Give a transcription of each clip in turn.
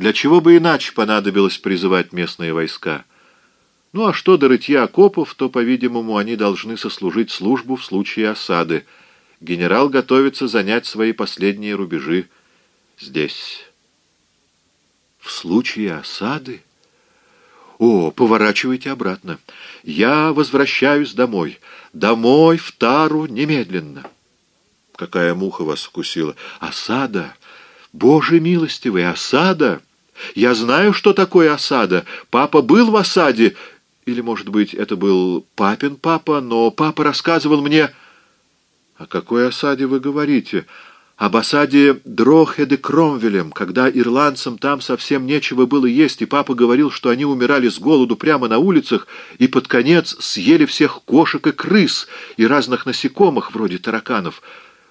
Для чего бы иначе понадобилось призывать местные войска? Ну а что до рытья окопов, то, по-видимому, они должны сослужить службу в случае осады. Генерал готовится занять свои последние рубежи здесь. В случае осады? О, поворачивайте обратно. Я возвращаюсь домой. Домой, в Тару, немедленно. Какая муха вас укусила? Осада! Боже милостивый, осада! Я знаю, что такое осада. Папа был в осаде. Или, может быть, это был папин папа, но папа рассказывал мне... О какой осаде вы говорите? об осаде Дрохеде Кромвелем, когда ирландцам там совсем нечего было есть, и папа говорил, что они умирали с голоду прямо на улицах и под конец съели всех кошек и крыс и разных насекомых, вроде тараканов.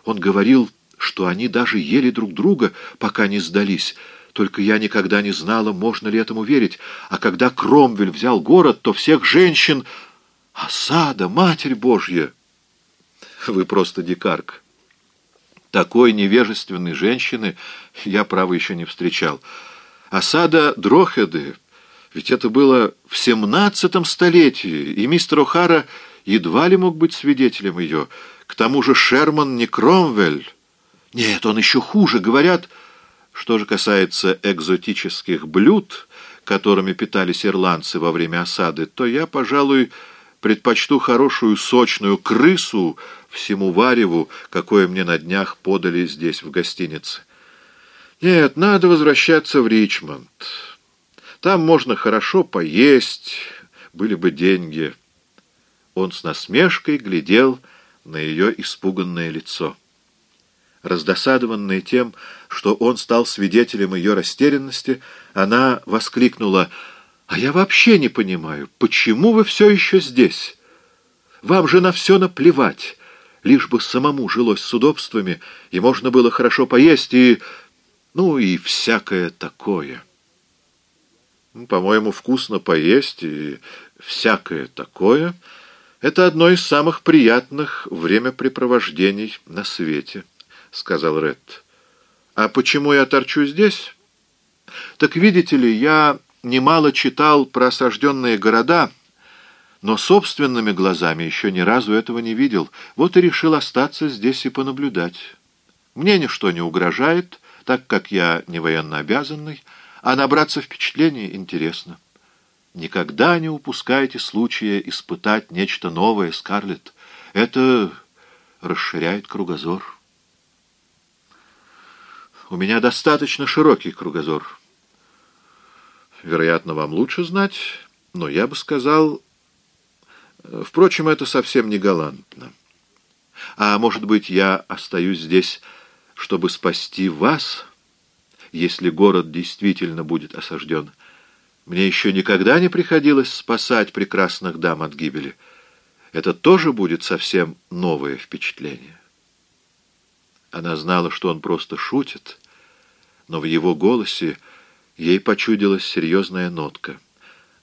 Он говорил, что они даже ели друг друга, пока не сдались. Только я никогда не знала, можно ли этому верить. А когда Кромвель взял город, то всех женщин... Осада, Матерь Божья! Вы просто дикарка. Такой невежественной женщины я, право, еще не встречал. Осада Дрохеды, ведь это было в семнадцатом столетии, и мистер О'Хара едва ли мог быть свидетелем ее. К тому же Шерман не Кромвель. Нет, он еще хуже, говорят. Что же касается экзотических блюд, которыми питались ирландцы во время осады, то я, пожалуй, предпочту хорошую сочную крысу всему вареву, какое мне на днях подали здесь, в гостинице. Нет, надо возвращаться в Ричмонд. Там можно хорошо поесть, были бы деньги. Он с насмешкой глядел на ее испуганное лицо. Раздосадованная тем, что он стал свидетелем ее растерянности, она воскликнула — а я вообще не понимаю, почему вы все еще здесь? Вам же на все наплевать, лишь бы самому жилось с удобствами, и можно было хорошо поесть, и... ну, и всякое такое. Ну, по-моему, вкусно поесть и всякое такое — это одно из самых приятных времяпрепровождений на свете, — сказал Ред. А почему я торчу здесь? Так видите ли, я немало читал про осажденные города, но собственными глазами еще ни разу этого не видел. Вот и решил остаться здесь и понаблюдать. Мне ничто не угрожает, так как я не военно обязанный, а набраться впечатлений интересно. Никогда не упускайте случая испытать нечто новое, Скарлетт. Это расширяет кругозор. У меня достаточно широкий кругозор. Вероятно, вам лучше знать, но я бы сказал... Впрочем, это совсем не галантно. А может быть, я остаюсь здесь, чтобы спасти вас, если город действительно будет осажден. Мне еще никогда не приходилось спасать прекрасных дам от гибели. Это тоже будет совсем новое впечатление. Она знала, что он просто шутит, но в его голосе Ей почудилась серьезная нотка.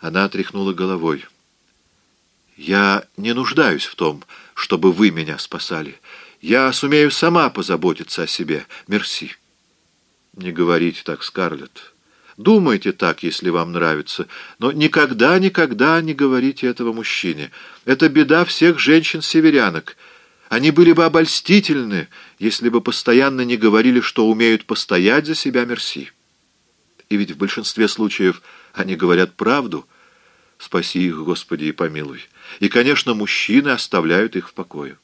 Она отряхнула головой. «Я не нуждаюсь в том, чтобы вы меня спасали. Я сумею сама позаботиться о себе. Мерси». «Не говорите так, Скарлетт. Думайте так, если вам нравится, но никогда-никогда не говорите этого мужчине. Это беда всех женщин-северянок. Они были бы обольстительны, если бы постоянно не говорили, что умеют постоять за себя Мерси» и ведь в большинстве случаев они говорят правду. Спаси их, Господи, и помилуй. И, конечно, мужчины оставляют их в покое.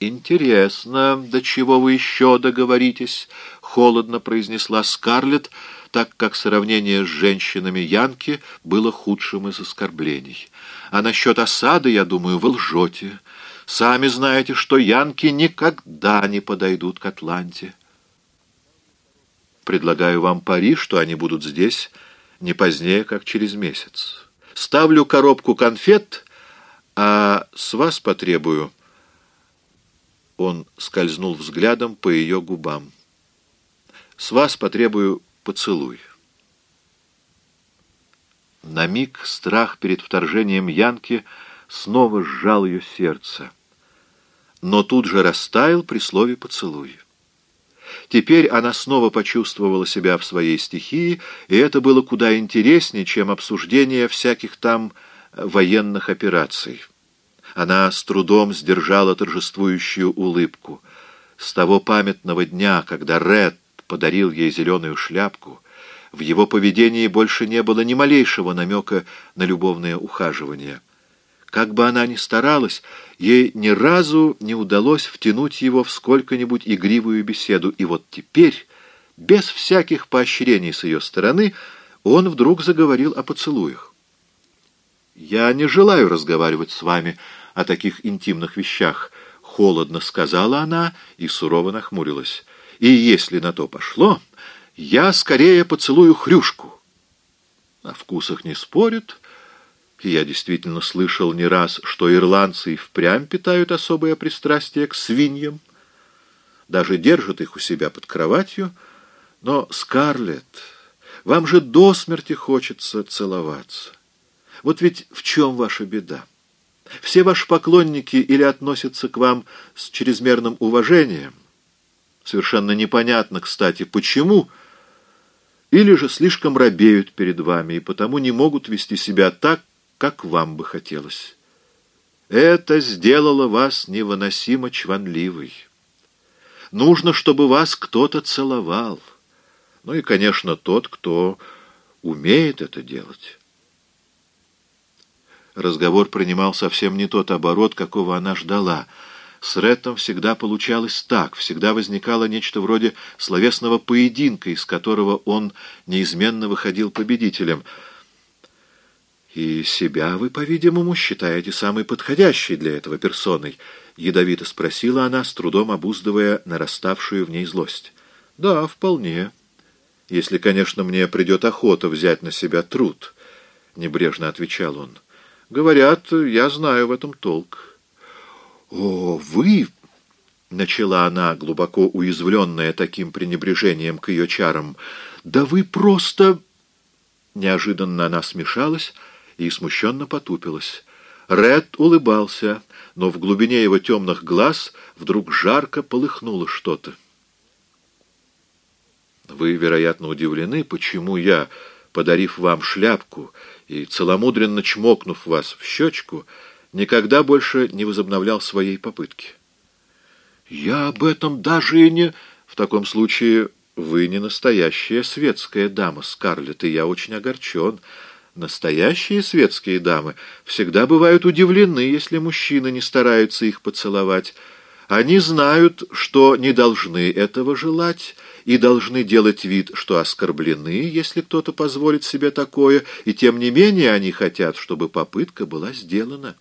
«Интересно, до чего вы еще договоритесь?» — холодно произнесла Скарлетт, так как сравнение с женщинами Янки было худшим из оскорблений. «А насчет осады, я думаю, вы лжете. Сами знаете, что Янки никогда не подойдут к Атланте». Предлагаю вам пари, что они будут здесь не позднее, как через месяц. Ставлю коробку конфет, а с вас потребую...» Он скользнул взглядом по ее губам. «С вас потребую поцелуй». На миг страх перед вторжением Янки снова сжал ее сердце, но тут же растаял при слове «поцелуй». Теперь она снова почувствовала себя в своей стихии, и это было куда интереснее, чем обсуждение всяких там военных операций. Она с трудом сдержала торжествующую улыбку. С того памятного дня, когда Ред подарил ей зеленую шляпку, в его поведении больше не было ни малейшего намека на любовное ухаживание. Как бы она ни старалась, ей ни разу не удалось втянуть его в сколько-нибудь игривую беседу, и вот теперь, без всяких поощрений с ее стороны, он вдруг заговорил о поцелуях. «Я не желаю разговаривать с вами о таких интимных вещах», — холодно сказала она и сурово нахмурилась. «И если на то пошло, я скорее поцелую хрюшку». О вкусах не спорят, и я действительно слышал не раз, что ирландцы и впрямь питают особое пристрастие к свиньям, даже держат их у себя под кроватью, но, Скарлетт, вам же до смерти хочется целоваться. Вот ведь в чем ваша беда? Все ваши поклонники или относятся к вам с чрезмерным уважением, совершенно непонятно, кстати, почему, или же слишком робеют перед вами и потому не могут вести себя так, как вам бы хотелось. Это сделало вас невыносимо чванливой. Нужно, чтобы вас кто-то целовал. Ну и, конечно, тот, кто умеет это делать. Разговор принимал совсем не тот оборот, какого она ждала. С Реттом всегда получалось так, всегда возникало нечто вроде словесного поединка, из которого он неизменно выходил победителем. «И себя вы, по-видимому, считаете самой подходящей для этого персоной?» — ядовито спросила она, с трудом обуздывая нараставшую в ней злость. «Да, вполне. Если, конечно, мне придет охота взять на себя труд», — небрежно отвечал он. Говорят, я знаю в этом толк. О, вы... Начала она, глубоко уязвленная таким пренебрежением к ее чарам. «Да вы просто...» Неожиданно она смешалась и смущенно потупилась. Ред улыбался, но в глубине его темных глаз вдруг жарко полыхнуло что-то. «Вы, вероятно, удивлены, почему я, подарив вам шляпку и, целомудренно чмокнув вас в щечку, никогда больше не возобновлял своей попытки. «Я об этом даже и не...» «В таком случае вы не настоящая светская дама, Скарлетт, и я очень огорчен. Настоящие светские дамы всегда бывают удивлены, если мужчины не стараются их поцеловать». Они знают, что не должны этого желать, и должны делать вид, что оскорблены, если кто-то позволит себе такое, и тем не менее они хотят, чтобы попытка была сделана.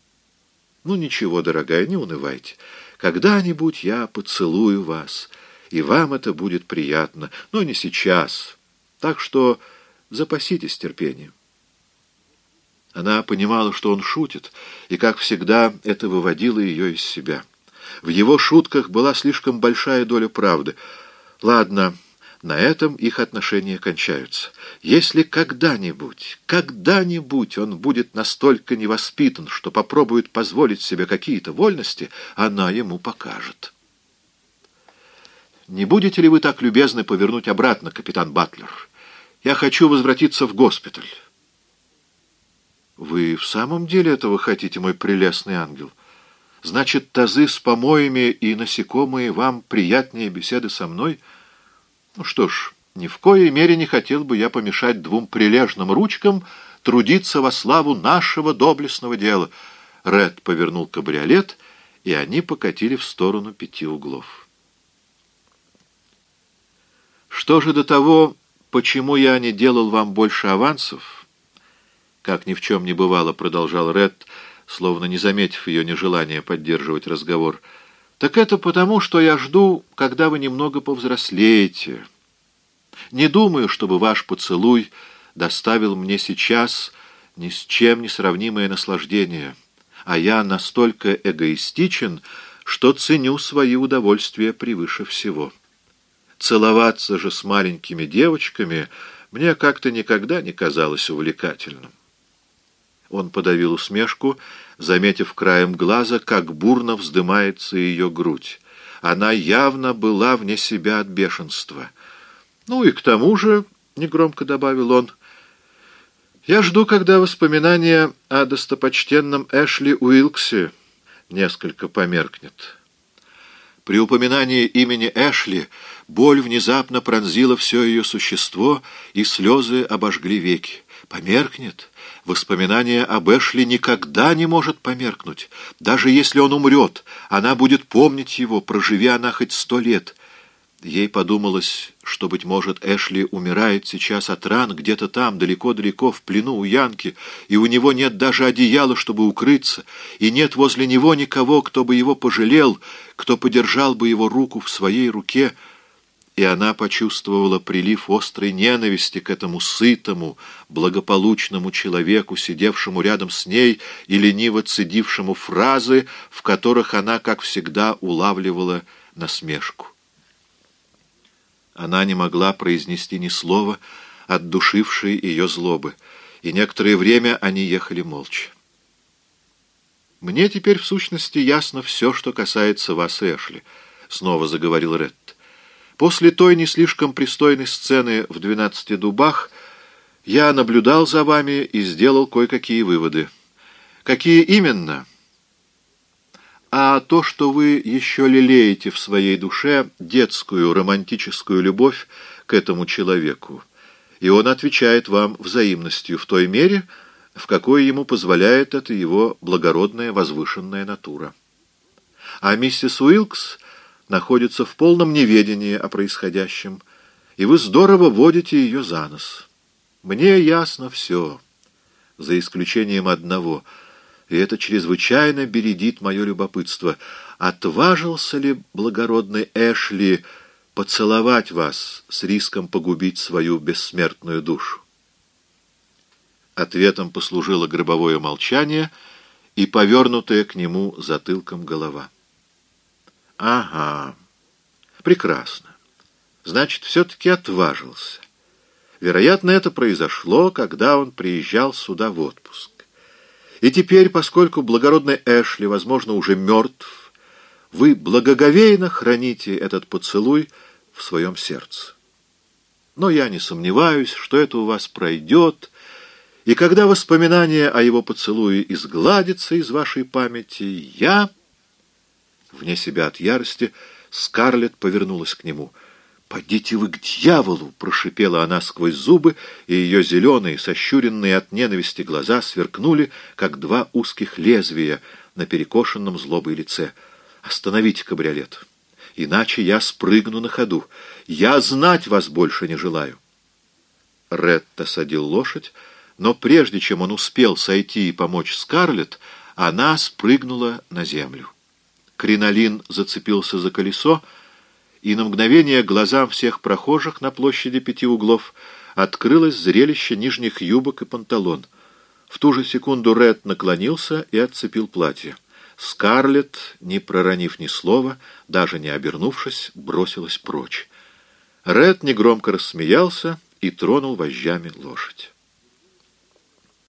Ну ничего, дорогая, не унывайте. Когда-нибудь я поцелую вас, и вам это будет приятно, но не сейчас. Так что запаситесь терпением. Она понимала, что он шутит, и, как всегда, это выводило ее из себя. В его шутках была слишком большая доля правды. Ладно, на этом их отношения кончаются. Если когда-нибудь, когда-нибудь он будет настолько невоспитан, что попробует позволить себе какие-то вольности, она ему покажет. «Не будете ли вы так любезны повернуть обратно, капитан Батлер? Я хочу возвратиться в госпиталь». «Вы в самом деле этого хотите, мой прелестный ангел?» Значит, тазы с помоями и насекомые вам приятнее беседы со мной? Ну что ж, ни в коей мере не хотел бы я помешать двум прилежным ручкам трудиться во славу нашего доблестного дела. Ред повернул кабриолет, и они покатили в сторону пяти углов. Что же до того, почему я не делал вам больше авансов? Как ни в чем не бывало, продолжал Ред, — словно не заметив ее нежелания поддерживать разговор. «Так это потому, что я жду, когда вы немного повзрослеете. Не думаю, чтобы ваш поцелуй доставил мне сейчас ни с чем не сравнимое наслаждение, а я настолько эгоистичен, что ценю свои удовольствия превыше всего. Целоваться же с маленькими девочками мне как-то никогда не казалось увлекательным. Он подавил усмешку, заметив краем глаза, как бурно вздымается ее грудь. Она явно была вне себя от бешенства. «Ну и к тому же», — негромко добавил он, — «я жду, когда воспоминание о достопочтенном Эшли Уилксе несколько померкнет». При упоминании имени Эшли боль внезапно пронзила все ее существо, и слезы обожгли веки. Померкнет? Воспоминание об Эшли никогда не может померкнуть. Даже если он умрет, она будет помнить его, проживя она хоть сто лет. Ей подумалось, что, быть может, Эшли умирает сейчас от ран где-то там, далеко-далеко, в плену у Янки, и у него нет даже одеяла, чтобы укрыться, и нет возле него никого, кто бы его пожалел, кто подержал бы его руку в своей руке, и она почувствовала прилив острой ненависти к этому сытому, благополучному человеку, сидевшему рядом с ней и лениво цедившему фразы, в которых она, как всегда, улавливала насмешку. Она не могла произнести ни слова, отдушившей ее злобы, и некоторое время они ехали молча. «Мне теперь, в сущности, ясно все, что касается вас, Эшли», — снова заговорил Ретт. «После той не слишком пристойной сцены в «Двенадцати дубах» я наблюдал за вами и сделал кое-какие выводы. Какие именно?» а то, что вы еще лелеете в своей душе детскую романтическую любовь к этому человеку, и он отвечает вам взаимностью в той мере, в какой ему позволяет это его благородная возвышенная натура. А миссис Уилкс находится в полном неведении о происходящем, и вы здорово водите ее за нос. Мне ясно все, за исключением одного — и это чрезвычайно бередит мое любопытство. Отважился ли благородный Эшли поцеловать вас с риском погубить свою бессмертную душу? Ответом послужило гробовое молчание и повернутая к нему затылком голова. «Ага, прекрасно. Значит, все-таки отважился. Вероятно, это произошло, когда он приезжал сюда в отпуск. И теперь, поскольку благородный Эшли, возможно, уже мертв, вы благоговейно храните этот поцелуй в своем сердце. Но я не сомневаюсь, что это у вас пройдет, и когда воспоминание о его поцелуе изгладится из вашей памяти, я... Вне себя от ярости Скарлетт повернулась к нему — «Подите вы к дьяволу!» — прошипела она сквозь зубы, и ее зеленые, сощуренные от ненависти глаза сверкнули, как два узких лезвия на перекошенном злобой лице. «Остановите кабриолет, иначе я спрыгну на ходу. Я знать вас больше не желаю». Ретт осадил лошадь, но прежде чем он успел сойти и помочь Скарлетт, она спрыгнула на землю. Кринолин зацепился за колесо, и на мгновение глазам всех прохожих на площади пяти углов открылось зрелище нижних юбок и панталон. В ту же секунду Ред наклонился и отцепил платье. Скарлетт, не проронив ни слова, даже не обернувшись, бросилась прочь. Ред негромко рассмеялся и тронул вожжами лошадь.